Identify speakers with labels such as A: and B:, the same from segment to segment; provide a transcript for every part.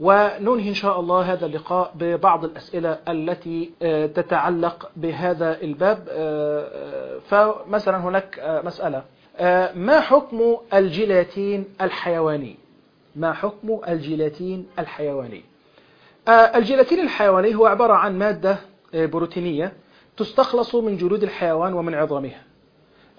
A: وننهي إن شاء الله هذا اللقاء ببعض الأسئلة التي آه، تتعلق بهذا الباب. آه، آه، فمثلا هناك مسألة. ما حكم الجيلاتين الحيواني؟ ما حكم الجيلاتين الحيواني؟ الجيلاتين الحيواني هو عبارة عن مادة بروتينية تستخلص من جلود الحيوان ومن عظامها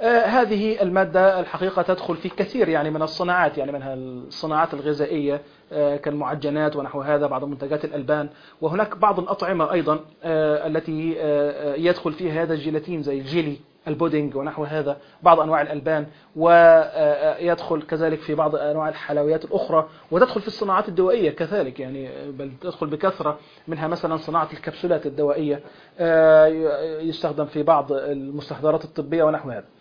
A: هذه المادة الحقيقة تدخل في كثير يعني من الصناعات يعني منها الصناعات الغذائية آه، كالمعجنات ونحو هذا بعض منتجات الألبان. وهناك بعض الأطعمة أيضا آه، التي آه، آه، يدخل فيها هذا الجيلاتين زي الجيلي البودينج ونحو هذا بعض أنواع الألبان. ويدخل كذلك في بعض أنواع الحلويات الأخرى. وتدخل في الصناعات الدوائية كذلك يعني بل تدخل بكثرة. منها مثلا صناعة الكبسولات الدوائية آه، يستخدم في بعض المستحضرات الطبية ونحو هذا. آه،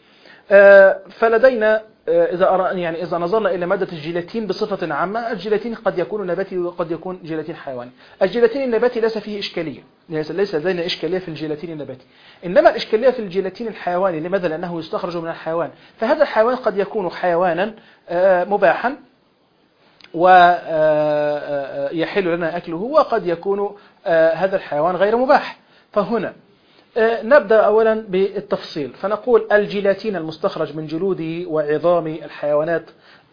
A: فلدينا آه، إذا يعني إذا نظرنا إلى مادة الجيلاتين بصفة عامة الجيلاتين قد يكون نباتي وقد يكون جيلاتين حيواني. الجيلاتين النباتي ليس فيه إشكالية ليس ليس لدينا إشكالية في الجيلاتين النباتي. إنما الإشكالية في الجيلاتين الحيواني لماذا؟ لأنه يستخرج من الحيوان. فهذا الحيوان قد يكون حيوانا آه، مباحا ويحل لنا أكله وقد يكون آه، هذا الحيوان غير مباح. فهنا آه، نبدأ أولا بالتفصيل. فنقول الجيلاتين المستخرج من جلود وعظام الحيوانات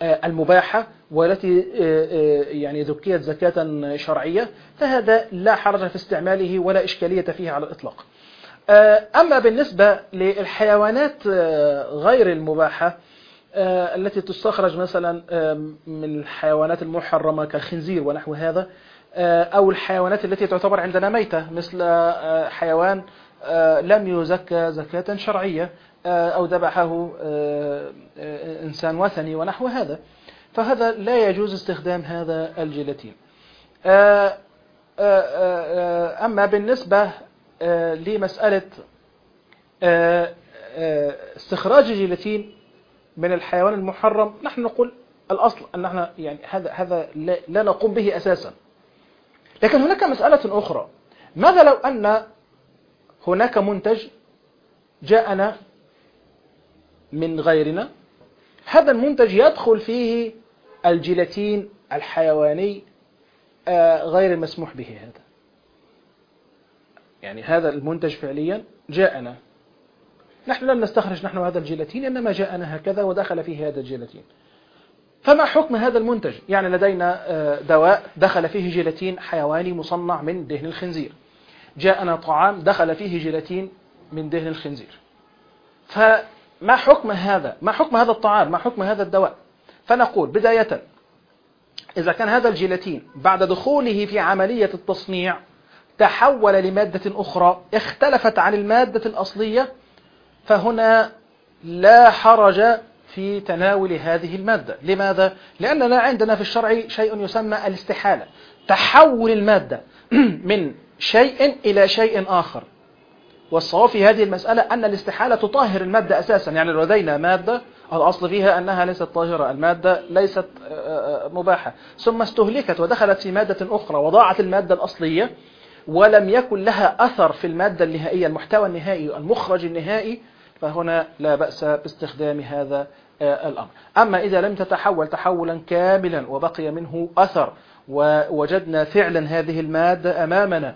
A: آه، المباحة والتي آه، آه، يعني ذكيت زكاة شرعية فهذا لا حرج في استعماله ولا إشكالية فيه على الإطلاق. آه، أما بالنسبة للحيوانات آه، غير المباحة آه، التي تستخرج مثلا آه، من الحيوانات المحرمة كالخنزير ونحو هذا آه، أو الحيوانات التي تعتبر عندنا ميتة مثل آه، حيوان آه، لم يزكى زكاة شرعية آه، أو ذبحه آه، آه، إنسان وثني ونحو هذا. فهذا لا يجوز استخدام هذا الجيلاتين آه، آه، آه، أما بالنسبة آه، لمسألة آه، آه، استخراج الجيلاتين من الحيوان المحرم نحن نقول الأصل أن نحن يعني هذا هذا لا نقوم به أساسا. لكن هناك مسألة أخرى. ماذا لو أن هناك منتج جاءنا من غيرنا. هذا المنتج يدخل فيه الجيلاتين الحيواني آه، غير المسموح به هذا. يعني هذا المنتج فعليا جاءنا. نحن لم نستخرج نحن هذا الجيلاتين إنما جاءنا هكذا ودخل فيه هذا الجيلاتين. فما حكم هذا المنتج؟ يعني لدينا آه، دواء دخل فيه جيلاتين حيواني مصنع من دهن الخنزير. جاءنا طعام دخل فيه جيلاتين من دهن الخنزير. فما حكم هذا؟ ما حكم هذا الطعام؟ ما حكم هذا الدواء؟ فنقول بداية إذا كان هذا الجيلاتين بعد دخوله في عملية التصنيع تحول لمادة أخرى اختلفت عن المادة الأصلية فهنا لا حرج في تناول هذه المادة. لماذا؟ لأننا عندنا في الشرع شيء يسمى الاستحالة تحول المادة من شيء إلى شيء آخر. والصواب في هذه المسألة أن الاستحالة تطهر المادة أساسا. يعني لدينا مادة الأصل فيها أنها ليست طاهرة المادة ليست آه، آه، مباحة. ثم استهلكت ودخلت في مادة أخرى وضاعت المادة الأصلية ولم يكن لها أثر في المادة النهائية المحتوى النهائي المخرج النهائي فهنا لا بأس باستخدام هذا آه، الأمر. أما إذا لم تتحول تحولا كاملا وبقي منه أثر ووجدنا فعلا هذه المادة أمامنا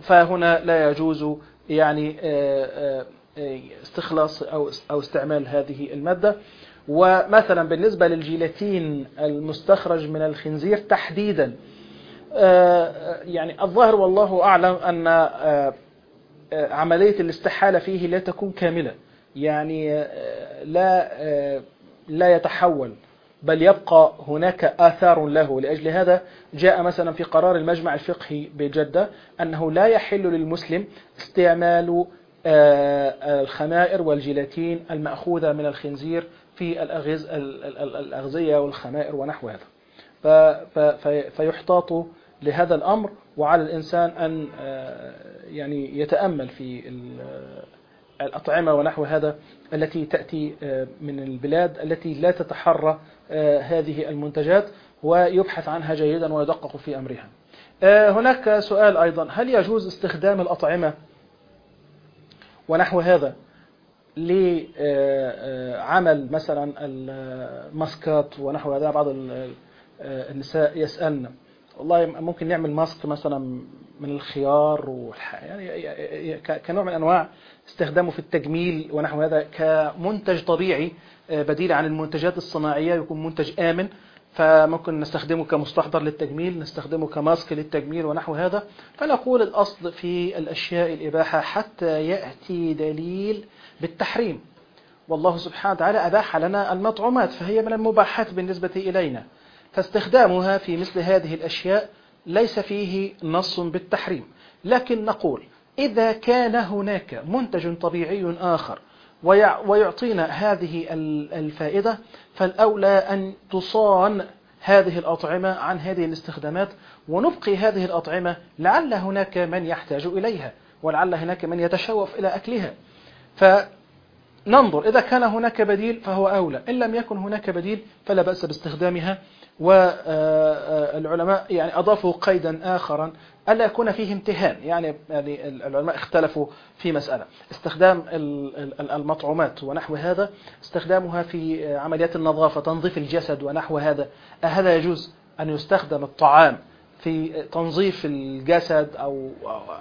A: فهنا لا يجوز يعني آه، آه، استخلاص أو استعمال هذه المادة. ومثلا بالنسبة للجيلاتين المستخرج من الخنزير تحديدا آه، يعني الظاهر والله أعلم أن آه، آه، عملية الاستحالة فيه لا تكون كاملة. يعني آه، لا آه، لا يتحول. بل يبقى هناك آثار له. لأجل هذا جاء مثلا في قرار المجمع الفقهي بجدة أنه لا يحل للمسلم استعمال آه، الخمائر والجيلاتين المأخوذة من الخنزير في الأغذية والخمائر ونحو هذا. فيحتاط لهذا الأمر وعلى الإنسان أن آه، يعني يتأمل في الأطعمة ونحو هذا التي تأتي آه، من البلاد التي لا تتحرى آه، هذه المنتجات ويبحث عنها جيدا ويدقق في أمرها. آه، هناك سؤال أيضا. هل يجوز استخدام الأطعمة ونحو هذا لعمل مثلا الماسكات ونحو هذا؟ بعض ال- النساء يسألن والله ممكن نعمل ماسك مثلا من الخيار والح... يعني كنوع من أنواع استخدامه في التجميل ونحو هذا كمنتج طبيعي بديل عن المنتجات الصناعية يكون منتج آمن. فممكن نستخدمه كمستحضر للتجميل نستخدمه كماسك للتجميل ونحو هذا. فنقول الأصل في الأشياء الإباحة حتى يأتي دليل بالتحريم. والله سبحانه وتعالى أباح لنا المطعومات فهي من المباحات بالنسبة إلينا. فاستخدامها في مثل هذه الأشياء ليس فيه نص بالتحريم. لكن نقول إذا كان هناك منتج طبيعي آخر ويعطينا هذه الفائدة فالأولى أن تصان هذه الأطعمة عن هذه الاستخدامات ونبقي هذه الأطعمة لعل هناك من يحتاج إليها ولعل هناك من يتشوف إلى أكلها. فننظر إذا كان هناك بديل فهو أولى إن لم يكن هناك بديل فلا بأس باستخدامها. والعلماء يعني أضافوا قيدا آخرا ألا يكون فيه امتهان. يعني العلماء اختلفوا في مسألة. استخدام المطعومات ونحو هذا استخدامها في عمليات النظافة تنظيف الجسد ونحو هذا. هذا يجوز أن يستخدم الطعام في تنظيف الجسد أو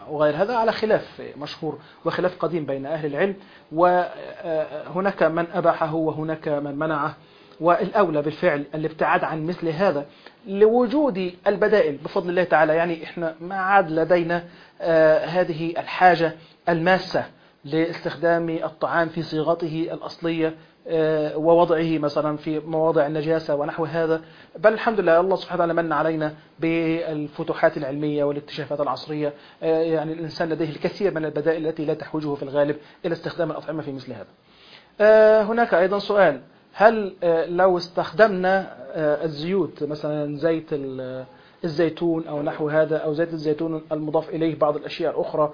A: غير هذا؟ على خلاف مشهور وخلاف قديم بين أهل العلم. وهناك من أباحه وهناك من منعه. والأولى بالفعل الابتعاد عن مثل هذا لوجود البدائل. بفضل الله تعالى يعني إحنا ما عاد لدينا آه هذه الحاجة الماسة لاستخدام الطعام في صيغته الأصلية آه ووضعه مثلا في مواضع النجاسة ونحو هذا. بل الحمد لله الله سبحانه وتعالى من علينا بالفتوحات العلمية والاكتشافات العصرية. آه يعني الإنسان لديه الكثير من البدائل التي لا تحوجه في الغالب إلى استخدام الأطعمة في مثل هذا. هناك أيضا سؤال. هل لو استخدمنا الزيوت مثلا زيت الزيتون أو نحو هذا أو زيت الزيتون المضاف إليه بعض الأشياء الأخرى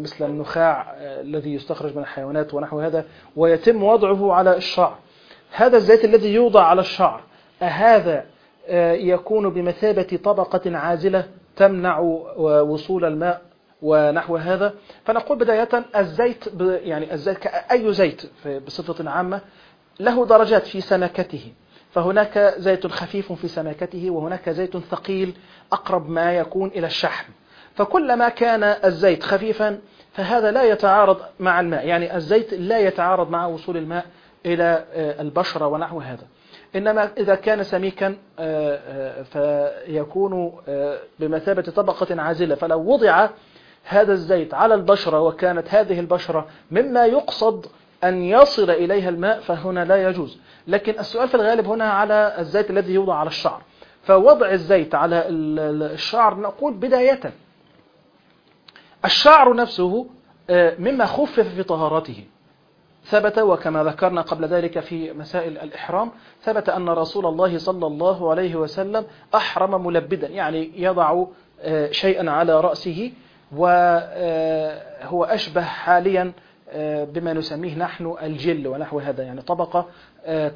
A: مثل النخاع الذي يستخرج من الحيوانات ونحو هذا ويتم وضعه على الشعر. هذا الزيت الذي يوضع على الشعر أهذا يكون بمثابة طبقة عازلة تمنع وصول الماء ونحو هذا؟ فنقول بداية الزيت يعني الزيت كأي زيت بصفة عامة له درجات في سماكته. فهناك زيت خفيف في سماكته وهناك زيت ثقيل أقرب ما يكون إلى الشحم. فكلما كان الزيت خفيفا فهذا لا يتعارض مع الماء. يعني الزيت لا يتعارض مع وصول الماء إلى البشرة ونحو هذا. إنما إذا كان سميكا فيكون بمثابة طبقة عازلة. فلو وضع هذا الزيت على البشرة وكانت هذه البشرة مما يقصد أن يصل إليها الماء فهنا لا يجوز. لكن السؤال في الغالب هنا على الزيت الذي يوضع على الشعر. فوضع الزيت على الشعر نقول بداية. الشعر نفسه مما خفف في طهارته. ثبت وكما ذكرنا قبل ذلك في مسائل الإحرام ثبت أن رسول الله صلى الله عليه وسلم أحرم ملبدا يعني يضع شيئا على رأسه وهو أشبه حاليا بما نسميه نحن الجل ونحو هذا يعني طبقة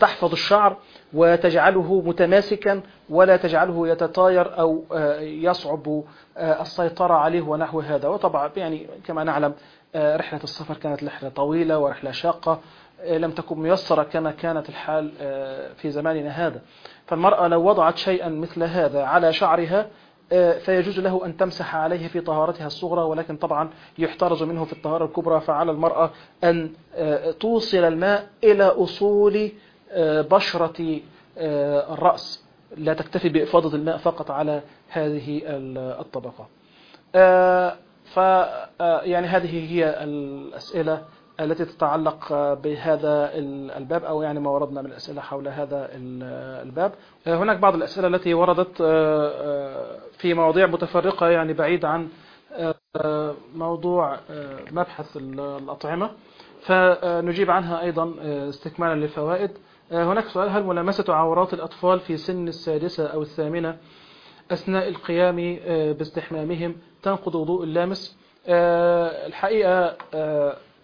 A: تحفظ الشعر وتجعله متماسكا ولا تجعله يتطاير أو يصعب السيطرة عليه ونحو هذا. وطبعا يعني كما نعلم رحلة السفر كانت رحلة طويلة ورحلة شاقة لم تكن ميسرة كما كانت الحال في زماننا هذا. فالمرأة لو وضعت شيئا مثل هذا على شعرها فيجوز له أن تمسح عليه في طهارتها الصغرى ولكن طبعا يحترز منه في الطهارة الكبرى فعلى المرأة أن توصل الماء إلى أصول بشرة الرأس. لا تكتفي بإفاضة الماء فقط على هذه الطبقة. ف يعني هذه هي الأسئلة التي تتعلق بهذا الباب أو يعني ما وردنا من الأسئلة حول هذا الباب. هناك بعض الأسئلة التي وردت في مواضيع متفرقة يعني بعيد عن موضوع مبحث الأطعمة. فنجيب عنها أيضا استكمالا للفوائد. هناك سؤال هل ملامسة عورات الأطفال في سن السادسة أو الثامنة أثناء القيام باستحمامهم تنقض وضوء اللامس؟ الحقيقة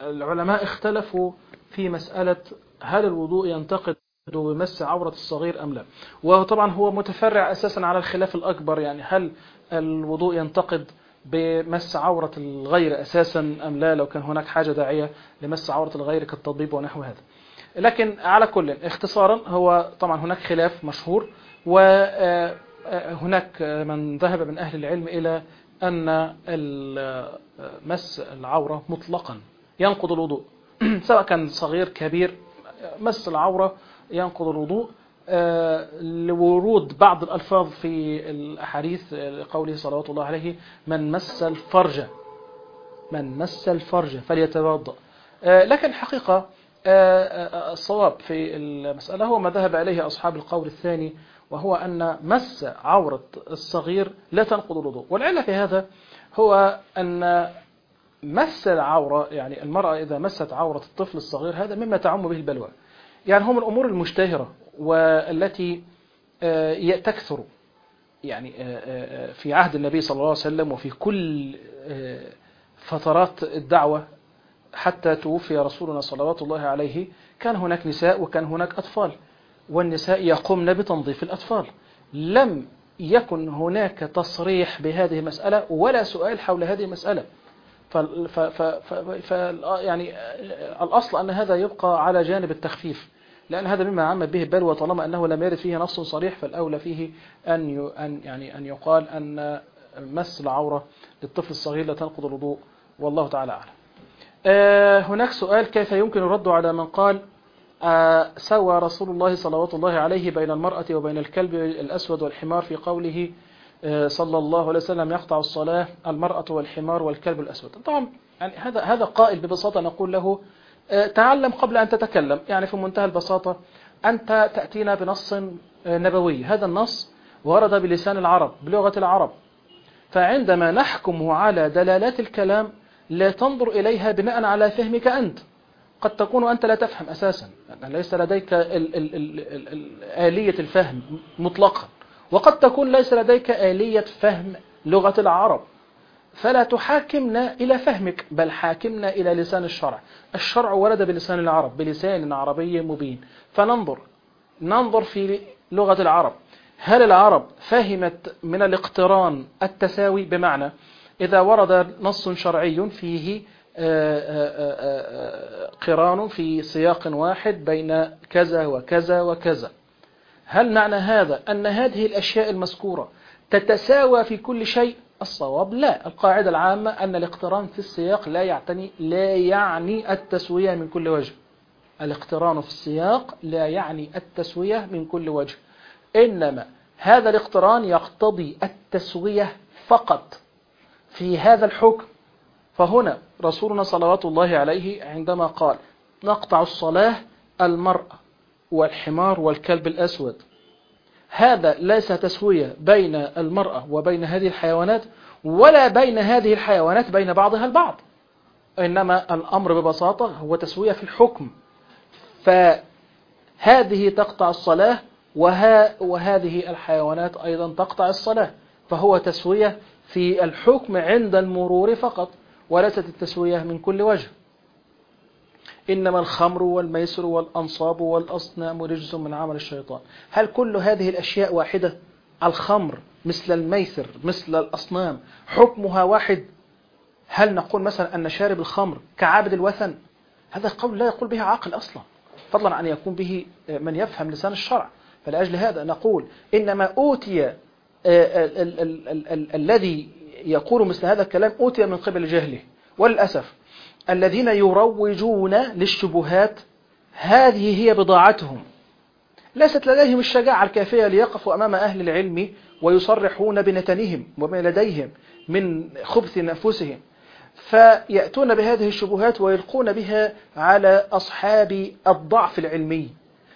A: العلماء اختلفوا في مسألة هل الوضوء ينتقد بمس عورة الصغير أم لا. وطبعا هو متفرع أساسا على الخلاف الأكبر يعني هل الوضوء ينتقد بمس عورة الغير أساسا أم لا لو كان هناك حاجة داعية لمس عورة الغير كالتطبيب ونحو هذا. لكن على كل اختصارا هو طبعا هناك خلاف مشهور و هناك من ذهب من أهل العلم إلى أن مس العورة مطلقا. ينقض الوضوء. سواء كان صغير كبير مس العورة ينقض الوضوء. لورود بعض الألفاظ في الأحاديث قوله صلوات الله عليه من مس الفرج. من مس الفرج فليتوضأ. لكن الحقيقة الصواب في المسألة هو ما ذهب إليه أصحاب القول الثاني وهو أن مس عورة الصغير لا تنقض الوضوء. والعلة في هذا هو أن مس العورة يعني المرأة إذا مست عورة الطفل الصغير هذا مما تعم به البلوى. يعني هم الأمور المشتهرة والتي تكثر يعني في عهد النبي صلى الله عليه وسلم وفي كل فترات الدعوة حتى توفي رسولنا صلوات الله عليه كان هناك نساء وكان هناك أطفال. والنساء يقومن بتنظيف الأطفال. لم يكن هناك تصريح بهذه المسألة ولا سؤال حول هذه المسألة. ف ف ف يعني الأصل أن هذا يبقى على جانب التخفيف لأن هذا مما عم به البلوى طالما أنه لم يرد فيه نص صريح فالأولى فيه أن أن يعني أن يقال أن مس العورة للطفل الصغير لا تنقض الوضوء والله تعالى أعلم. هناك سؤال كيف يمكن الرد على من قال سوى رسول الله صلوات الله عليه بين المرأة وبين الكلب الأسود والحمار في قوله صلى الله عليه وسلم يقطع الصلاة المرأة والحمار والكلب الأسود. طبعا يعني هذا هذا قائل ببساطة نقول له تعلم قبل أن تتكلم. يعني في منتهى البساطة أنت تأتينا بنص نبوي. هذا النص ورد بلسان العرب بلغة العرب. فعندما نحكم على دلالات الكلام لا تنظر إليها بناء على فهمك أنت. قد تكون أنت لا تفهم أساسا. ليس لديك آلية الفهم مطلقا وقد تكون ليس لديك آلية فهم لغة العرب. فلا تحاكمنا إلى فهمك بل حاكمنا إلى لسان الشرع. الشرع ورد بلسان العرب بلسان عربي مبين. فننظر ننظر في لغة العرب. هل العرب فهمت من الاقتران التساوي؟ بمعنى إذا ورد نص شرعي فيه قران في سياق واحد بين كذا وكذا وكذا. هل معنى هذا أن هذه الأشياء المذكورة تتساوى في كل شيء؟ الصواب لا. القاعدة العامة أن الاقتران في السياق لا يعني لا يعني التسوية من كل وجه. الاقتران في السياق لا يعني التسوية من كل وجه. إنما هذا الاقتران يقتضي التسوية فقط في هذا الحكم. فهنا رسولنا صلوات الله عليه عندما قال نقطع الصلاة المرأة. والحمار والكلب الأسود. هذا ليس تسوية بين المرأة وبين هذه الحيوانات ولا بين هذه الحيوانات بين بعضها البعض. إنما الأمر ببساطة هو تسوية في الحكم. فهذه تقطع الصلاة وها وهذه الحيوانات أيضا تقطع الصلاة. فهو تسوية في الحكم عند المرور فقط وليست التسوية من كل وجه. إنما الخمر والميسر والأنصاب والأصنام رجس من عمل الشيطان. هل كل هذه الأشياء واحدة؟ الخمر مثل الميسر مثل الأصنام حكمها واحد. هل نقول مثلا أن شارب الخمر كعابد الوثن؟ هذا قول لا يقول به عاقل أصلا فضلا عن يكون به من يفهم لسان الشرع. فلأجل هذا نقول إنما أوتي الذي يقول مثل هذا الكلام أوتي من قبل جهله. وللأسف الذين يروجون للشبهات هذه هي بضاعتهم. ليست لديهم الشجاعة الكافية ليقفوا أمام أهل العلم ويصرحون بنتنهم وما لديهم من خبث نفوسهم. فيأتون بهذه الشبهات ويلقون بها على أصحاب الضعف العلمي.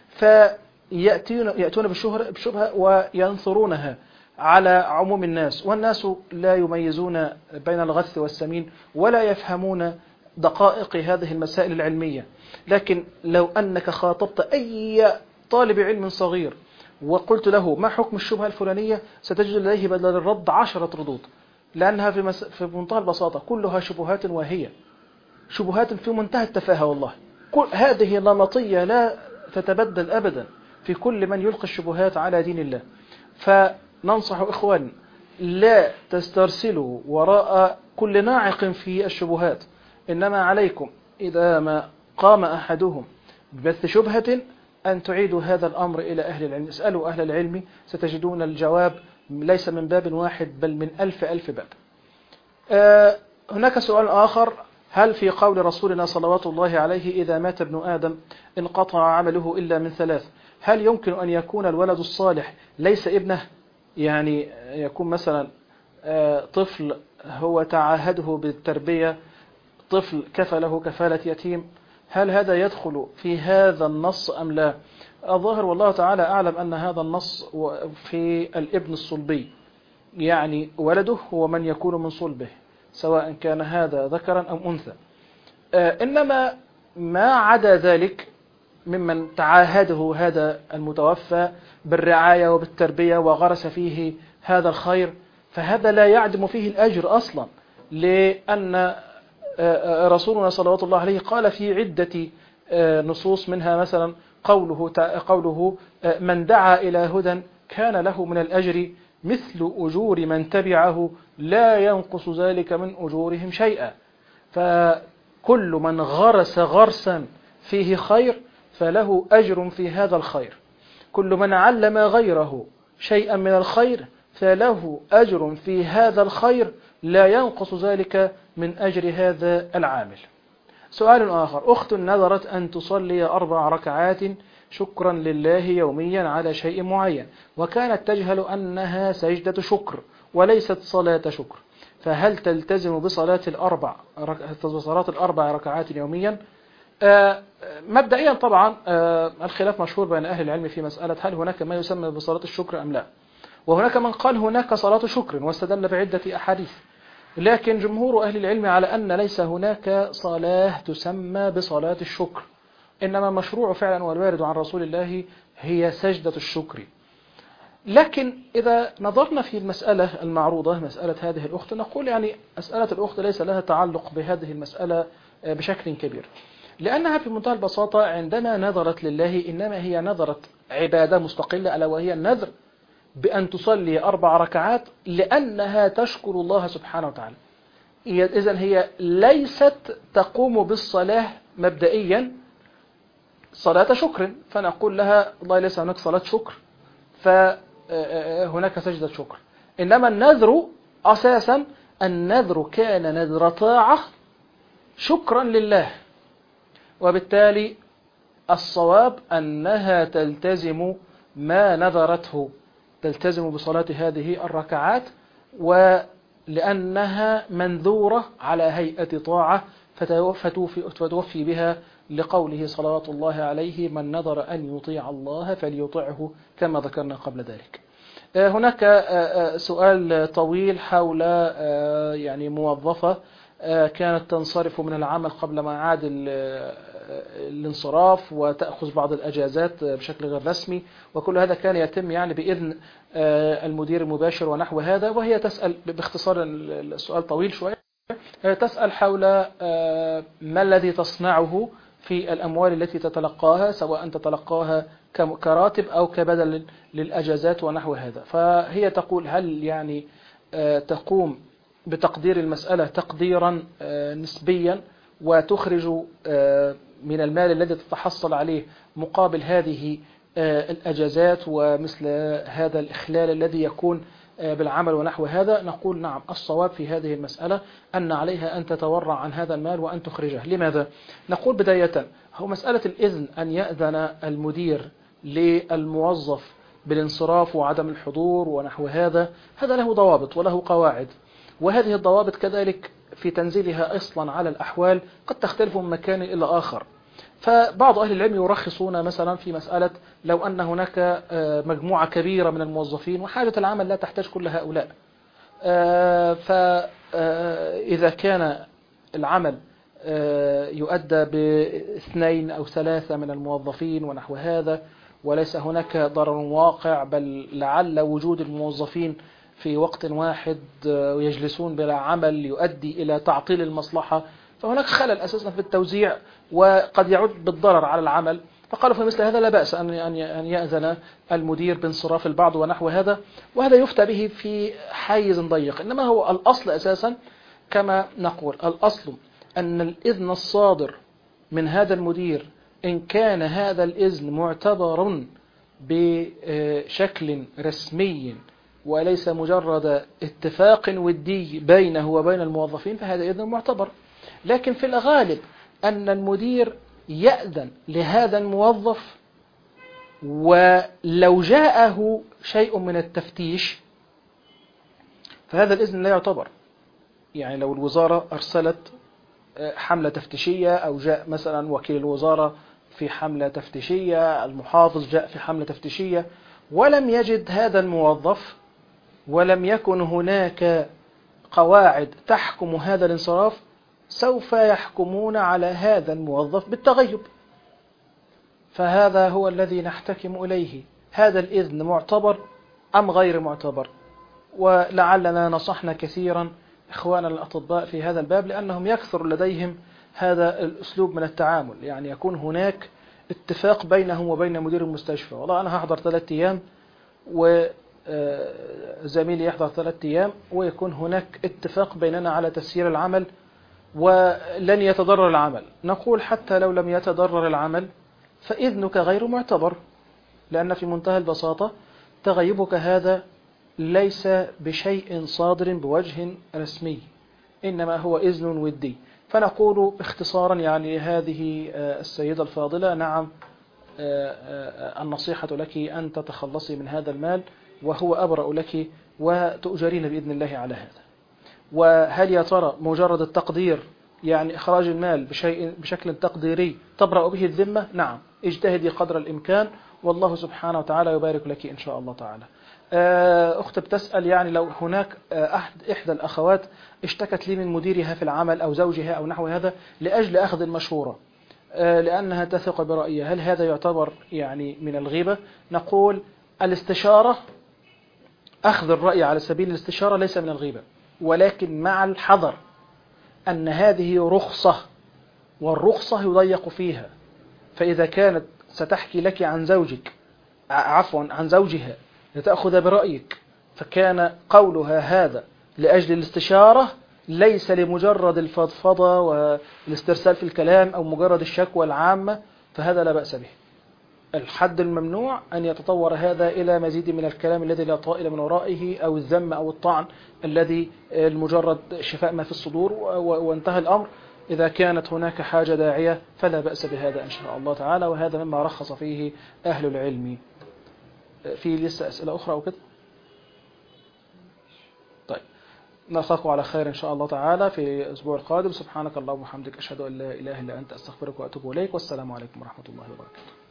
A: فيأتون يأتون بشبهة وينثرونها على عموم الناس. والناس لا يميزون بين الغث والسمين ولا يفهمون دقائق هذه المسائل العلمية. لكن لو أنك خاطبت أي طالب علم صغير وقلت له ما حكم الشبهة الفلانية ستجد لديه بدل الرد عشرة ردود لأنها في, مس... في منتهى البساطة كلها شبهات واهية شبهات في منتهى التفاهة والله. كل هذه نمطية لا تتبدل أبدا في كل من يلقي الشبهات على دين الله. فننصح إخوان لا تسترسلوا وراء كل ناعق في الشبهات. إنما عليكم إذا ما قام أحدهم ببث شبهة أن تعيدوا هذا الأمر إلى أهل العلم. اسألوا أهل العلم ستجدون الجواب ليس من باب واحد بل من ألف ألف باب. آه، هناك سؤال آخر. هل في قول رسولنا صلوات الله عليه إذا مات ابن آدم انقطع عمله إلا من ثلاث؟ هل يمكن أن يكون الولد الصالح ليس ابنه؟ يعني يكون مثلا آه، طفل هو تعاهده بالتربية طفل كفله كفالة يتيم هل هذا يدخل في هذا النص أم لا؟ الظاهر والله تعالى أعلم أن هذا النص في الابن الصلبي يعني ولده هو من يكون من صلبه سواء كان هذا ذكرا أم أنثى. آه، إنما ما عدا ذلك ممن تعاهده هذا المتوفى بالرعاية وبالتربية وغرس فيه هذا الخير فهذا لا يعدم فيه الأجر أصلا لأن رسولنا صلوات الله عليه قال في عدة آه، نصوص منها مثلا قوله قوله آه، من دعا إلى هدى كان له من الأجر مثل أجور من تبعه لا ينقص ذلك من أجورهم شيئا. فكل من غرس غرسا فيه خير فله أجر في هذا الخير. كل من علم غيره شيئا من الخير فله أجر في هذا الخير لا ينقص ذلك من أجر هذا العامل. سؤال آخر. أخت نذرت أن تصلي أربع ركعات شكرا لله يوميا على شيء معين وكانت تجهل أنها سجدة شكر وليست صلاة شكر. فهل تلتزم بصلاة الأربع بصلاة الأربع ركعات يوميا؟ آه، مبدئيا طبعا آه، الخلاف مشهور بين أهل العلم في مسألة هل هناك ما يسمى بصلاة الشكر أم لا. وهناك من قال هناك صلاة شكر واستدل بعدة أحاديث. لكن جمهور أهل العلم على أن ليس هناك صلاة تسمى بصلاة الشكر. إنما مشروع فعلا والوارد عن رسول الله هي سجدة الشكر. لكن إذا نظرنا في المسألة المعروضة مسألة هذه الأخت نقول يعني مسألة الأخت ليس لها تعلق بهذه المسألة بشكل كبير. لأنها في منتهى البساطة عندما نظرت لله إنما هي نظرت عبادة مستقلة ألا وهي النذر بأن تصلي أربع ركعات لأنها تشكر الله سبحانه وتعالى. إذا هي ليست تقوم بالصلاة مبدئيا صلاة شكر. فنقول لها والله ليس هناك صلاة شكر فهناك سجدة شكر. إنما النذر أساسا النذر كان نذر طاعة شكرا لله. وبالتالي الصواب أنها تلتزم ما نذرته. تلتزم بصلاة هذه الركعات ولأنها منذورة على هيئة طاعة فتوفي, فتوفي بها لقوله صلوات الله عليه من نظر أن يطيع الله فليطعه كما ذكرنا قبل ذلك. هناك سؤال طويل حول يعني موظفة كانت تنصرف من العمل قبل ما عاد الانصراف وتأخذ بعض الأجازات بشكل غير رسمي وكل هذا كان يتم يعني بإذن المدير المباشر ونحو هذا وهي تسأل باختصار السؤال طويل شوية تسأل حول ما الذي تصنعه في الأموال التي تتلقاها سواء تتلقاها كراتب أو كبدل للأجازات ونحو هذا. فهي تقول هل يعني تقوم بتقدير المسألة تقديرا نسبيا وتخرج من المال الذي تتحصل عليه مقابل هذه الأجازات ومثل هذا الإخلال الذي يكون بالعمل ونحو هذا نقول نعم الصواب في هذه المسألة أن عليها أن تتورع عن هذا المال وأن تخرجه. لماذا؟ نقول بداية هو مسألة الإذن أن يأذن المدير للموظف بالانصراف وعدم الحضور ونحو هذا هذا له ضوابط وله قواعد. وهذه الضوابط كذلك في تنزيلها أصلا على الأحوال قد تختلف من مكان إلى آخر. فبعض أهل العلم يرخصون مثلا في مسألة لو أن هناك مجموعة كبيرة من الموظفين وحاجة العمل لا تحتاج كل هؤلاء. فإذا كان العمل يؤدى باثنين أو ثلاثة من الموظفين ونحو هذا وليس هناك ضرر واقع بل لعل وجود الموظفين في وقت واحد ويجلسون بلا عمل يؤدي إلى تعطيل المصلحة فهناك خلل أساسا في التوزيع وقد يعود بالضرر على العمل. فقالوا في مثل هذا لا بأس أن يأذن المدير بانصراف البعض ونحو هذا وهذا يفتى به في حيز ضيق. إنما هو الأصل أساسا كما نقول الأصل أن الإذن الصادر من هذا المدير إن كان هذا الإذن معتبر بشكل رسمي وليس مجرد اتفاق ودي بينه وبين الموظفين فهذا إذن معتبر. لكن في الغالب أن المدير يأذن لهذا الموظف ولو جاءه شيء من التفتيش فهذا الإذن لا يعتبر. يعني لو الوزارة أرسلت حملة تفتيشية أو جاء مثلا وكيل الوزارة في حملة تفتيشية المحافظ جاء في حملة تفتيشية ولم يجد هذا الموظف ولم يكن هناك قواعد تحكم هذا الانصراف سوف يحكمون على هذا الموظف بالتغيب. فهذا هو الذي نحتكم إليه. هذا الإذن معتبر أم غير معتبر؟ ولعلنا نصحنا كثيرا إخواننا الأطباء في هذا الباب لأنهم يكثر لديهم هذا الأسلوب من التعامل. يعني يكون هناك اتفاق بينهم وبين مدير المستشفى. والله أنا هحضر ثلاثة أيام وزميلي يحضر ثلاثة أيام ويكون هناك اتفاق بيننا على تسيير العمل ولن يتضرر العمل. نقول حتى لو لم يتضرر العمل فإذنك غير معتبر لأن في منتهى البساطة تغيبك هذا ليس بشيء صادر بوجه رسمي إنما هو إذن ودي. فنقول اختصارا يعني هذه السيدة الفاضلة نعم النصيحة لك أن تتخلصي من هذا المال وهو أبرأ لك وتؤجرين بإذن الله على هذا. وهل يا ترى مجرد التقدير يعني إخراج المال بشيء بشكل تقديري تبرأ به الذمة؟ نعم. اجتهدي قدر الإمكان والله سبحانه وتعالى يبارك لك إن شاء الله تعالى. أخت بتسأل يعني لو هناك أحد إحدى الأخوات اشتكت لي من مديرها في العمل أو زوجها أو نحو هذا لأجل أخذ المشورة لأنها تثق برأيها. هل هذا يعتبر يعني من الغيبة؟ نقول الاستشارة أخذ الرأي على سبيل الاستشارة ليس من الغيبة. ولكن مع الحذر أن هذه رخصة والرخصة يضيق فيها. فإذا كانت ستحكي لك عن زوجك عفوا عن زوجها لتأخذ برأيك فكان قولها هذا لأجل الاستشارة ليس لمجرد الفضفضة والاسترسال في الكلام أو مجرد الشكوى العامة فهذا لا بأس به. الحد الممنوع أن يتطور هذا إلى مزيد من الكلام الذي لا طائل من ورائه أو الذم أو الطعن الذي المجرد شفاء ما في الصدور وانتهى الأمر. إذا كانت هناك حاجة داعية فلا بأس بهذا إن شاء الله تعالى وهذا مما رخص فيه أهل العلم. في لسه أسئلة أخرى أو كده؟ طيب نلقاكم على خير إن شاء الله تعالى في الأسبوع القادم. سبحانك اللهم وبحمدك أشهد أن لا إله إلا أنت أستغفرك وأتوب إليك والسلام عليكم ورحمة الله وبركاته.